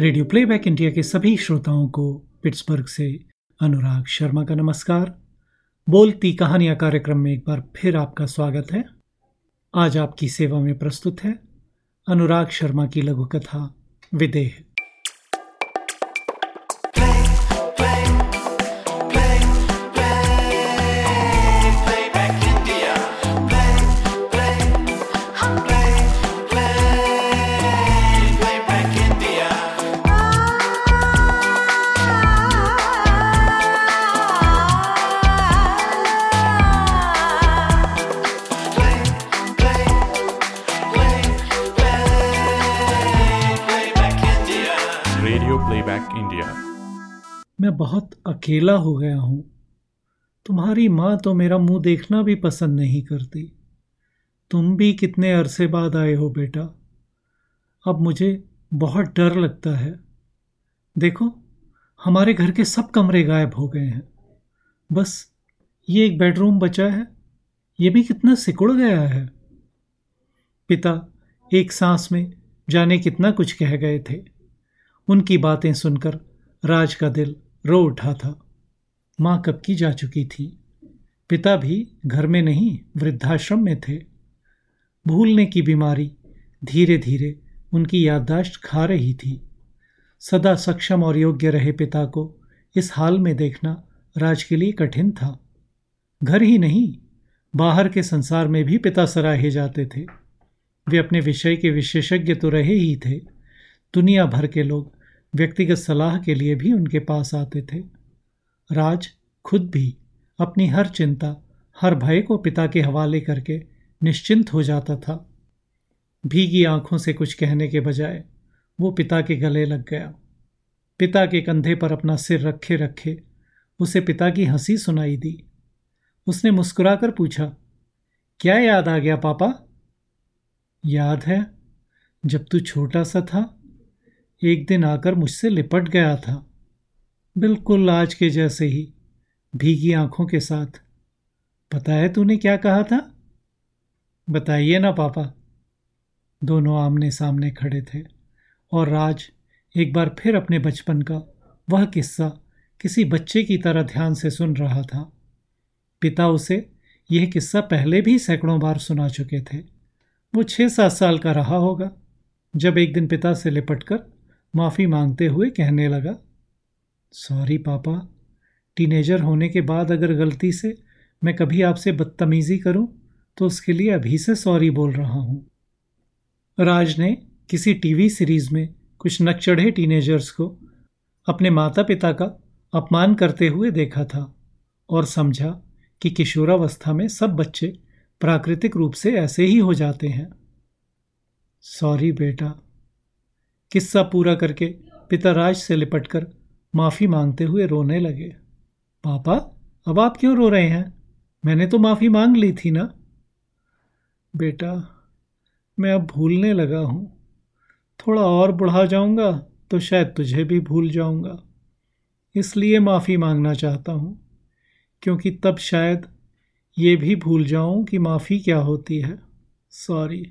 Radio playback India के सभी श्रोताओं को पिट्सबर्ग से अनुराग शर्मा का नमस्कार। बोलती कहानियाँ कार्यक्रम में एक बार फिर आपका स्वागत है। आज आपकी सेवा में प्रस्तुत है अनुराग शर्मा की लघु कथा विदेह। प्लेबैक इंडिया मैं बहुत अकेला हो गया हूँ। तुम्हारी माँ तो मेरा मुँह देखना भी पसंद नहीं करती। तुम भी कितने अरसे बाद आए हो बेटा। अब मुझे बहुत डर लगता है। देखो, हमारे घर के सब कमरे गायब हो गए हैं। बस, ये एक बेडरूम बचा है। ये भी कितना सिकुड़ गया है। पिता, एक सांस में जाने कितना कुछ कह गए थे। उनकी बातें सुनकर राज का दिल रो उठा था। माँ कब की जा चुकी थी? पिता भी घर में नहीं, वृद्धाश्रम में थे। भूलने की बीमारी धीरे धीरे उनकी याददाश्त खा रही थी। सदा सक्षम और योग्य रहे पिता को इस हाल में देखना राज के लिए कठिन था। घर ही नहीं, बाहर के संसार में भी पिता सराहे जाते थे। वे अपने विषय के विशेषज्ञ तो रहे ही थे। दुनिया भर के लोग व्यक्तिगत सलाह के लिए भी उनके पास आते थे। राज खुद भी अपनी हर चिंता, हर भय को पिता के हवाले करके निश्चिंत हो जाता था। भीगी आँखों से कुछ कहने के बजाय वो पिता के गले लग गया। पिता के कंधे पर अपना सिर रखे रखे उसे पिता की हँसी सुनाई दी। उसने मुस्कुराकर पूछा, क्या याद आ गया पापा? याद है, जब तू छोटा सा था एक दिन आकर मुझसे लिपट गया था। बिल्कुल आज के जैसे ही, भीगी आँखों के साथ। पता है तूने क्या कहा था? बताइए ना पापा। दोनों आमने सामने खड़े थे और राज एक बार फिर अपने बचपन का वह किस्सा किसी बच्चे की तरह ध्यान से सुन रहा था। पिता उसे यह किस्सा पहले भी सैकड़ों बार सुना चुके थे। वो छः सात साल का रहा होगा, जब एक दिन पिता से लिपटकर माफ़ी मांगते हुए कहने लगा सॉरी पापा। टीनेजर होने के बाद अगर गलती से मैं कभी आपसे बदतमीज़ी करूँ तो उसके लिए अभी से सॉरी बोल रहा हूँ। राज ने किसी टीवी सीरीज़ में कुछ नकचढ़े टीनेजर्स को अपने माता पिता का अपमान करते हुए देखा था और समझा कि किशोरावस्था में सब बच्चे प्राकृतिक रूप से ऐसे ही हो जाते हैं। सॉरी बेटा। किस्सा पूरा करके पिता राज से लिपटकर माफ़ी मांगते हुए रोने लगे। पापा, अब आप क्यों रो रहे हैं? मैंने तो माफ़ी मांग ली थी ना? बेटा, मैं अब भूलने लगा हूँ। थोड़ा और बढ़ा जाऊँगा तो शायद तुझे भी भूल जाऊँगा। इसलिए माफ़ी मांगना चाहता हूँ, क्योंकि तब शायद ये भी भूल जाऊँ कि माफ़ी क्या होती है। सॉरी।